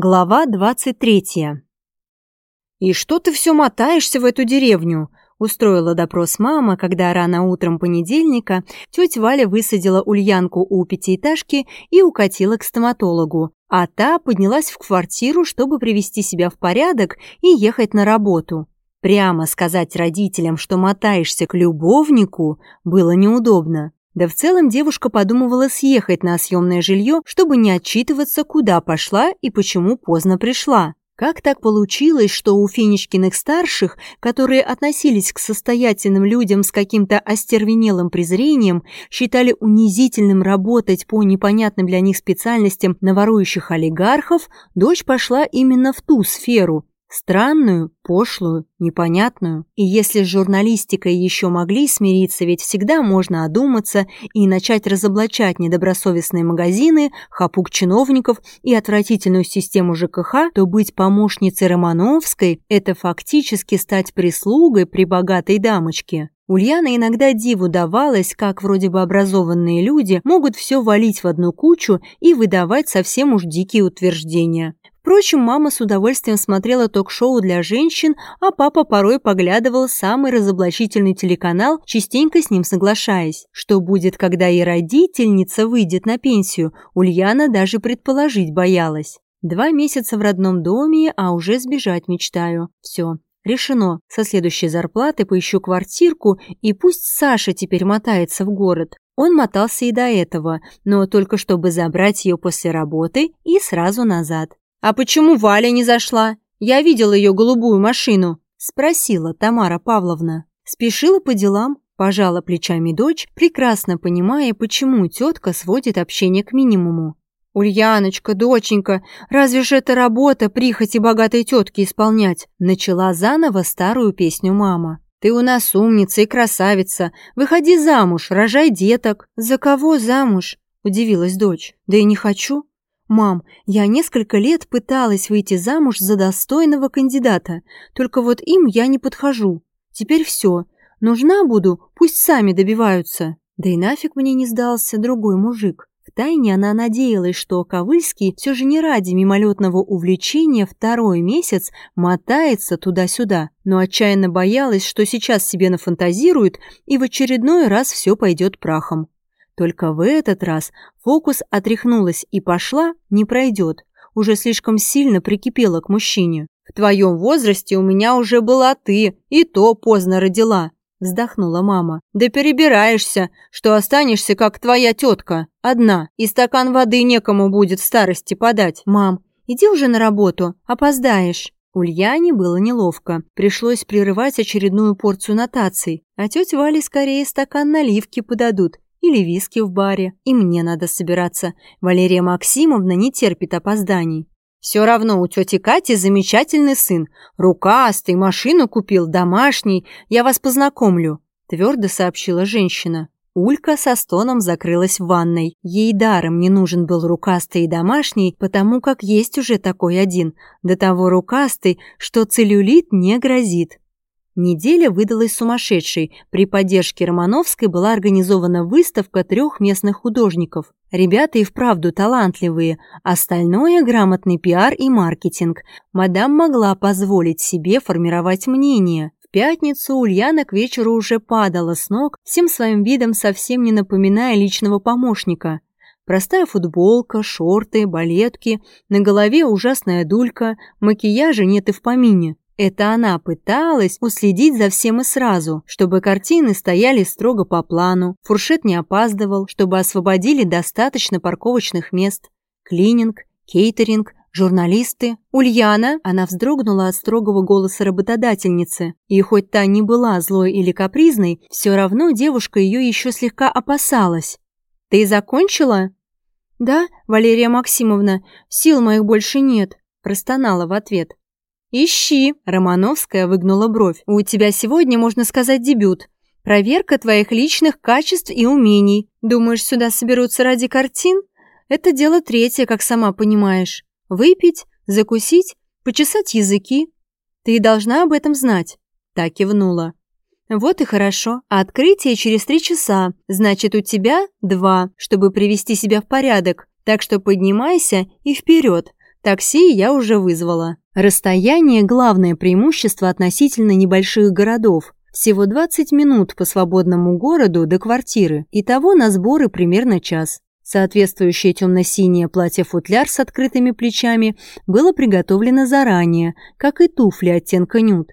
Глава 23. «И что ты все мотаешься в эту деревню?» Устроила допрос мама, когда рано утром понедельника тетя Валя высадила Ульянку у пятиэтажки и укатила к стоматологу, а та поднялась в квартиру, чтобы привести себя в порядок и ехать на работу. Прямо сказать родителям, что мотаешься к любовнику, было неудобно. Да в целом девушка подумывала съехать на съемное жилье, чтобы не отчитываться, куда пошла и почему поздно пришла. Как так получилось, что у Финичкиных старших, которые относились к состоятельным людям с каким-то остервенелым презрением, считали унизительным работать по непонятным для них специальностям на ворующих олигархов, дочь пошла именно в ту сферу, Странную, пошлую, непонятную. И если с журналистикой еще могли смириться, ведь всегда можно одуматься и начать разоблачать недобросовестные магазины, хапук чиновников и отвратительную систему ЖКХ, то быть помощницей Романовской – это фактически стать прислугой при богатой дамочке. Ульяна иногда диву давалась, как вроде бы образованные люди могут все валить в одну кучу и выдавать совсем уж дикие утверждения. Впрочем, мама с удовольствием смотрела ток-шоу для женщин, а папа порой поглядывал самый разоблачительный телеканал, частенько с ним соглашаясь. Что будет, когда и родительница выйдет на пенсию, Ульяна даже предположить боялась. Два месяца в родном доме, а уже сбежать мечтаю. Все, решено. Со следующей зарплаты поищу квартирку, и пусть Саша теперь мотается в город. Он мотался и до этого, но только чтобы забрать ее после работы и сразу назад. «А почему Валя не зашла? Я видела ее голубую машину», – спросила Тамара Павловна. Спешила по делам, пожала плечами дочь, прекрасно понимая, почему тетка сводит общение к минимуму. «Ульяночка, доченька, разве ж это работа прихоти богатой тетки исполнять?» Начала заново старую песню мама. «Ты у нас умница и красавица. Выходи замуж, рожай деток». «За кого замуж?» – удивилась дочь. «Да и не хочу. «Мам, я несколько лет пыталась выйти замуж за достойного кандидата, только вот им я не подхожу. Теперь все. Нужна буду, пусть сами добиваются». Да и нафиг мне не сдался другой мужик. Втайне она надеялась, что Ковыльский все же не ради мимолетного увлечения второй месяц мотается туда-сюда, но отчаянно боялась, что сейчас себе нафантазирует и в очередной раз все пойдет прахом. Только в этот раз фокус отряхнулась и пошла, не пройдет. Уже слишком сильно прикипела к мужчине. «В твоем возрасте у меня уже была ты, и то поздно родила», – вздохнула мама. «Да перебираешься, что останешься, как твоя тетка, одна, и стакан воды некому будет в старости подать». «Мам, иди уже на работу, опоздаешь». Ульяне было неловко. Пришлось прерывать очередную порцию нотаций, а тетя Вале скорее стакан наливки подадут или виски в баре. И мне надо собираться. Валерия Максимовна не терпит опозданий. Все равно у тети Кати замечательный сын. Рукастый, машину купил, домашний. Я вас познакомлю», – твердо сообщила женщина. Улька со стоном закрылась в ванной. Ей даром не нужен был рукастый и домашний, потому как есть уже такой один. До того рукастый, что целлюлит не грозит. Неделя выдалась сумасшедшей. При поддержке Романовской была организована выставка трех местных художников. Ребята и вправду талантливые, остальное – грамотный пиар и маркетинг. Мадам могла позволить себе формировать мнение. В пятницу Ульяна к вечеру уже падала с ног, всем своим видом совсем не напоминая личного помощника. Простая футболка, шорты, балетки, на голове ужасная дулька, макияжа нет и в помине. Это она пыталась уследить за всем и сразу, чтобы картины стояли строго по плану, фуршет не опаздывал, чтобы освободили достаточно парковочных мест. Клининг, кейтеринг, журналисты. Ульяна, она вздрогнула от строгого голоса работодательницы. И хоть та не была злой или капризной, все равно девушка ее еще слегка опасалась. «Ты закончила?» «Да, Валерия Максимовна, сил моих больше нет», простонала в ответ. «Ищи!» – Романовская выгнула бровь. «У тебя сегодня, можно сказать, дебют. Проверка твоих личных качеств и умений. Думаешь, сюда соберутся ради картин? Это дело третье, как сама понимаешь. Выпить, закусить, почесать языки. Ты должна об этом знать». Так кивнула. «Вот и хорошо. Открытие через три часа. Значит, у тебя два, чтобы привести себя в порядок. Так что поднимайся и вперед. Такси я уже вызвала. Расстояние – главное преимущество относительно небольших городов. Всего 20 минут по свободному городу до квартиры, и того на сборы примерно час. Соответствующее темно-синее платье-футляр с открытыми плечами было приготовлено заранее, как и туфли оттенка нюд.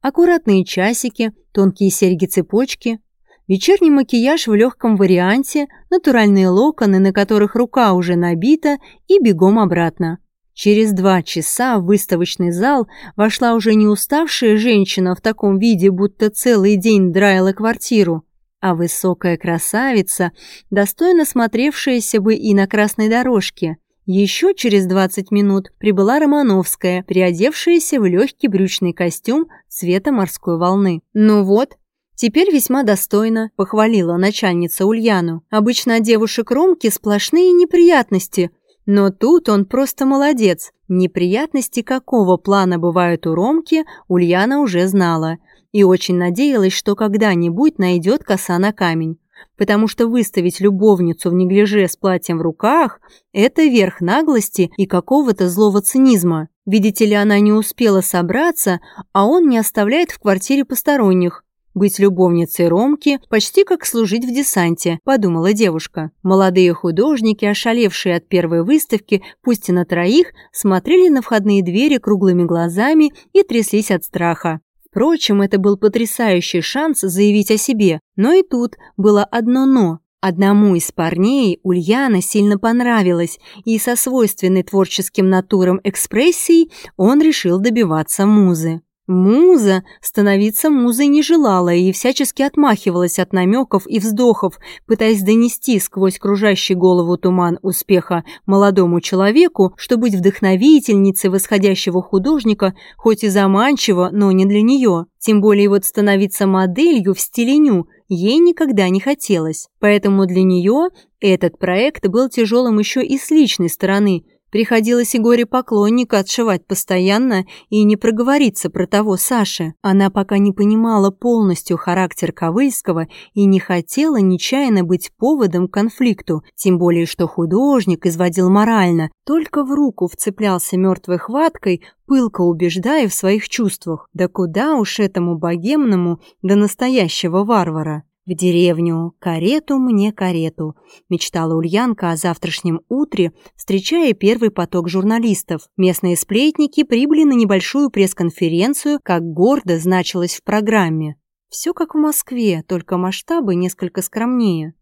Аккуратные часики, тонкие серьги-цепочки, вечерний макияж в легком варианте, натуральные локоны, на которых рука уже набита, и бегом обратно. Через два часа в выставочный зал вошла уже не уставшая женщина в таком виде, будто целый день драила квартиру, а высокая красавица, достойно смотревшаяся бы и на красной дорожке. Еще через 20 минут прибыла Романовская, приодевшаяся в легкий брючный костюм цвета морской волны. «Ну вот, теперь весьма достойно», — похвалила начальница Ульяну. «Обычно девушек Ромки сплошные неприятности, но тут он просто молодец. Неприятности какого плана бывают у Ромки, Ульяна уже знала — и очень надеялась, что когда-нибудь найдет коса на камень, потому что выставить любовницу в неглиже с платьем в руках – это верх наглости и какого-то злого цинизма. Видите ли, она не успела собраться, а он не оставляет в квартире посторонних. Быть любовницей Ромки почти как служить в десанте, подумала девушка. Молодые художники, ошалевшие от первой выставки, пусть и на троих, смотрели на входные двери круглыми глазами и тряслись от страха. Впрочем, это был потрясающий шанс заявить о себе, но и тут было одно «но». Одному из парней Ульяна сильно понравилась, и со свойственной творческим натурам экспрессией он решил добиваться музы. Муза становиться музой не желала и всячески отмахивалась от намеков и вздохов, пытаясь донести сквозь кружащий голову туман успеха молодому человеку, что быть вдохновительницей восходящего художника хоть и заманчиво, но не для нее. Тем более вот становиться моделью в стиле ню ей никогда не хотелось. Поэтому для нее этот проект был тяжелым еще и с личной стороны – Приходилось и горе-поклонника отшивать постоянно и не проговориться про того Саши. Она пока не понимала полностью характер Ковыльского и не хотела нечаянно быть поводом к конфликту, тем более что художник изводил морально, только в руку вцеплялся мертвой хваткой, пылко убеждая в своих чувствах. Да куда уж этому богемному до настоящего варвара. «В деревню, карету мне карету», – мечтала Ульянка о завтрашнем утре, встречая первый поток журналистов. Местные сплетники прибыли на небольшую пресс-конференцию, как гордо значилось в программе. Все как в Москве, только масштабы несколько скромнее.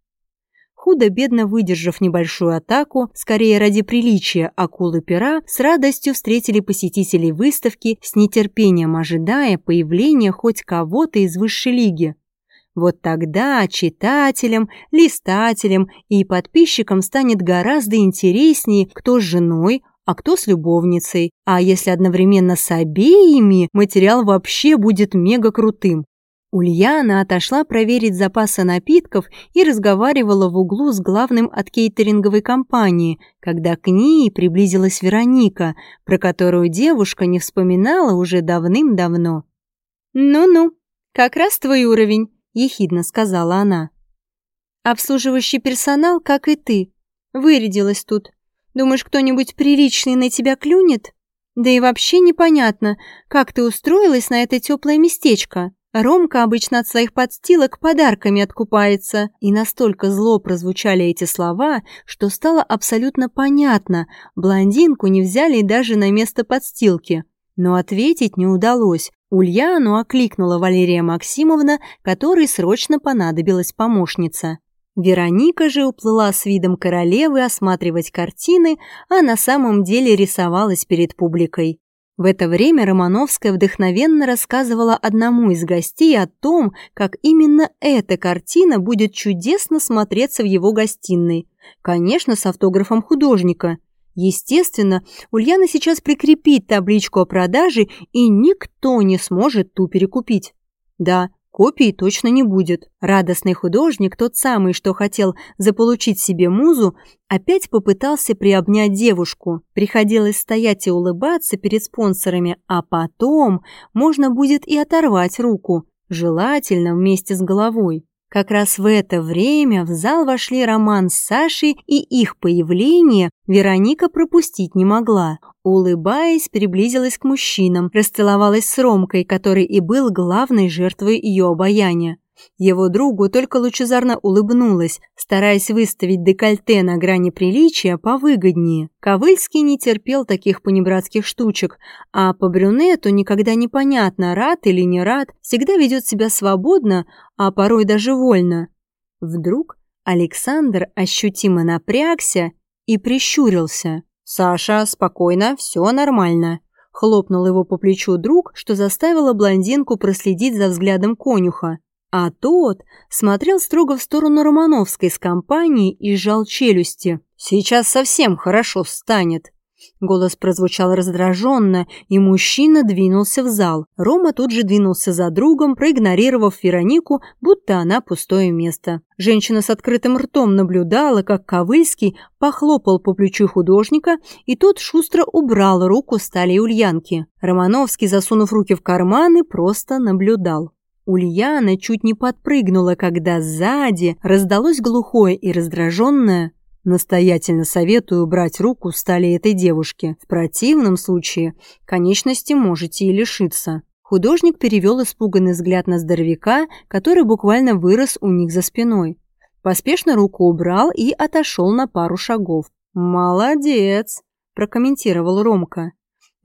Худо-бедно выдержав небольшую атаку, скорее ради приличия акулы пера, с радостью встретили посетителей выставки, с нетерпением ожидая появления хоть кого-то из высшей лиги. Вот тогда читателям, листателям и подписчикам станет гораздо интереснее, кто с женой, а кто с любовницей. А если одновременно с обеими, материал вообще будет мега крутым. Ульяна отошла проверить запасы напитков и разговаривала в углу с главным от кейтеринговой компании, когда к ней приблизилась Вероника, про которую девушка не вспоминала уже давным-давно. «Ну-ну, как раз твой уровень», ехидно сказала она. Обслуживающий персонал, как и ты, вырядилась тут. Думаешь, кто-нибудь приличный на тебя клюнет? Да и вообще непонятно, как ты устроилась на это теплое местечко. Ромка обычно от своих подстилок подарками откупается. И настолько зло прозвучали эти слова, что стало абсолютно понятно, блондинку не взяли даже на место подстилки. Но ответить не удалось. Ульяну окликнула Валерия Максимовна, которой срочно понадобилась помощница. Вероника же уплыла с видом королевы осматривать картины, а на самом деле рисовалась перед публикой. В это время Романовская вдохновенно рассказывала одному из гостей о том, как именно эта картина будет чудесно смотреться в его гостиной. Конечно, с автографом художника. Естественно, Ульяна сейчас прикрепит табличку о продаже, и никто не сможет ту перекупить. Да, копии точно не будет. Радостный художник, тот самый, что хотел заполучить себе музу, опять попытался приобнять девушку. Приходилось стоять и улыбаться перед спонсорами, а потом можно будет и оторвать руку, желательно вместе с головой. Как раз в это время в зал вошли Роман с Сашей, и их появление Вероника пропустить не могла. Улыбаясь, приблизилась к мужчинам, расцеловалась с Ромкой, который и был главной жертвой ее обаяния. Его другу только лучезарно улыбнулась, стараясь выставить декольте на грани приличия повыгоднее. Ковыльский не терпел таких понебратских штучек, а по брюнету никогда непонятно, рад или не рад, всегда ведет себя свободно, а порой даже вольно. Вдруг Александр ощутимо напрягся и прищурился. «Саша, спокойно, все нормально», — хлопнул его по плечу друг, что заставило блондинку проследить за взглядом конюха. А тот смотрел строго в сторону Романовской с компанией и сжал челюсти. «Сейчас совсем хорошо станет». Голос прозвучал раздраженно, и мужчина двинулся в зал. Рома тут же двинулся за другом, проигнорировав Веронику, будто она пустое место. Женщина с открытым ртом наблюдала, как Ковыльский похлопал по плечу художника, и тот шустро убрал руку с талии Ульянки. Романовский, засунув руки в карманы, просто наблюдал. Ульяна чуть не подпрыгнула, когда сзади раздалось глухое и раздраженное «Настоятельно советую брать руку с талии этой девушки. В противном случае конечности можете и лишиться». Художник перевел испуганный взгляд на здоровяка, который буквально вырос у них за спиной. Поспешно руку убрал и отошел на пару шагов. «Молодец!» – прокомментировал Ромка.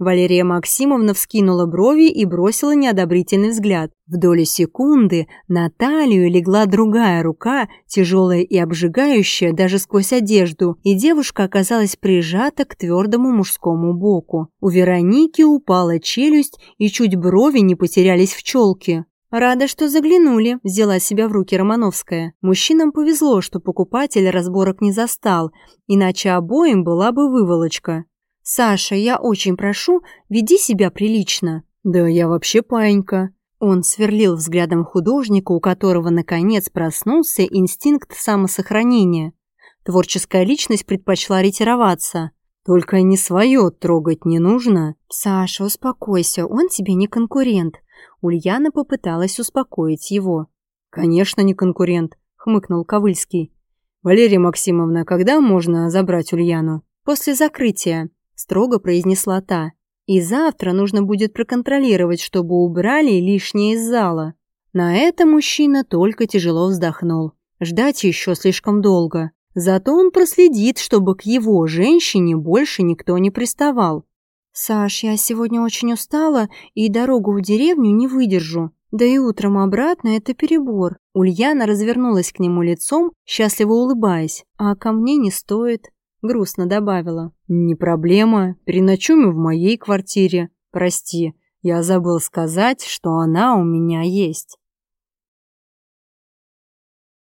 Валерия Максимовна вскинула брови и бросила неодобрительный взгляд. В доли секунды на талию легла другая рука, тяжелая и обжигающая даже сквозь одежду, и девушка оказалась прижата к твердому мужскому боку. У Вероники упала челюсть, и чуть брови не потерялись в челке. «Рада, что заглянули», – взяла себя в руки Романовская. Мужчинам повезло, что покупатель разборок не застал, иначе обоим была бы выволочка. «Саша, я очень прошу, веди себя прилично». «Да я вообще паинька». Он сверлил взглядом художника, у которого, наконец, проснулся инстинкт самосохранения. Творческая личность предпочла ретироваться. «Только не свое трогать не нужно». «Саша, успокойся, он тебе не конкурент». Ульяна попыталась успокоить его. «Конечно, не конкурент», — хмыкнул Ковыльский. «Валерия Максимовна, когда можно забрать Ульяну?» «После закрытия строго произнесла та. И завтра нужно будет проконтролировать, чтобы убрали лишнее из зала. На это мужчина только тяжело вздохнул. Ждать еще слишком долго. Зато он проследит, чтобы к его женщине больше никто не приставал. «Саш, я сегодня очень устала и дорогу в деревню не выдержу. Да и утром обратно это перебор». Ульяна развернулась к нему лицом, счастливо улыбаясь. «А ко мне не стоит». Грустно добавила. «Не проблема, переночуем в моей квартире. Прости, я забыл сказать, что она у меня есть».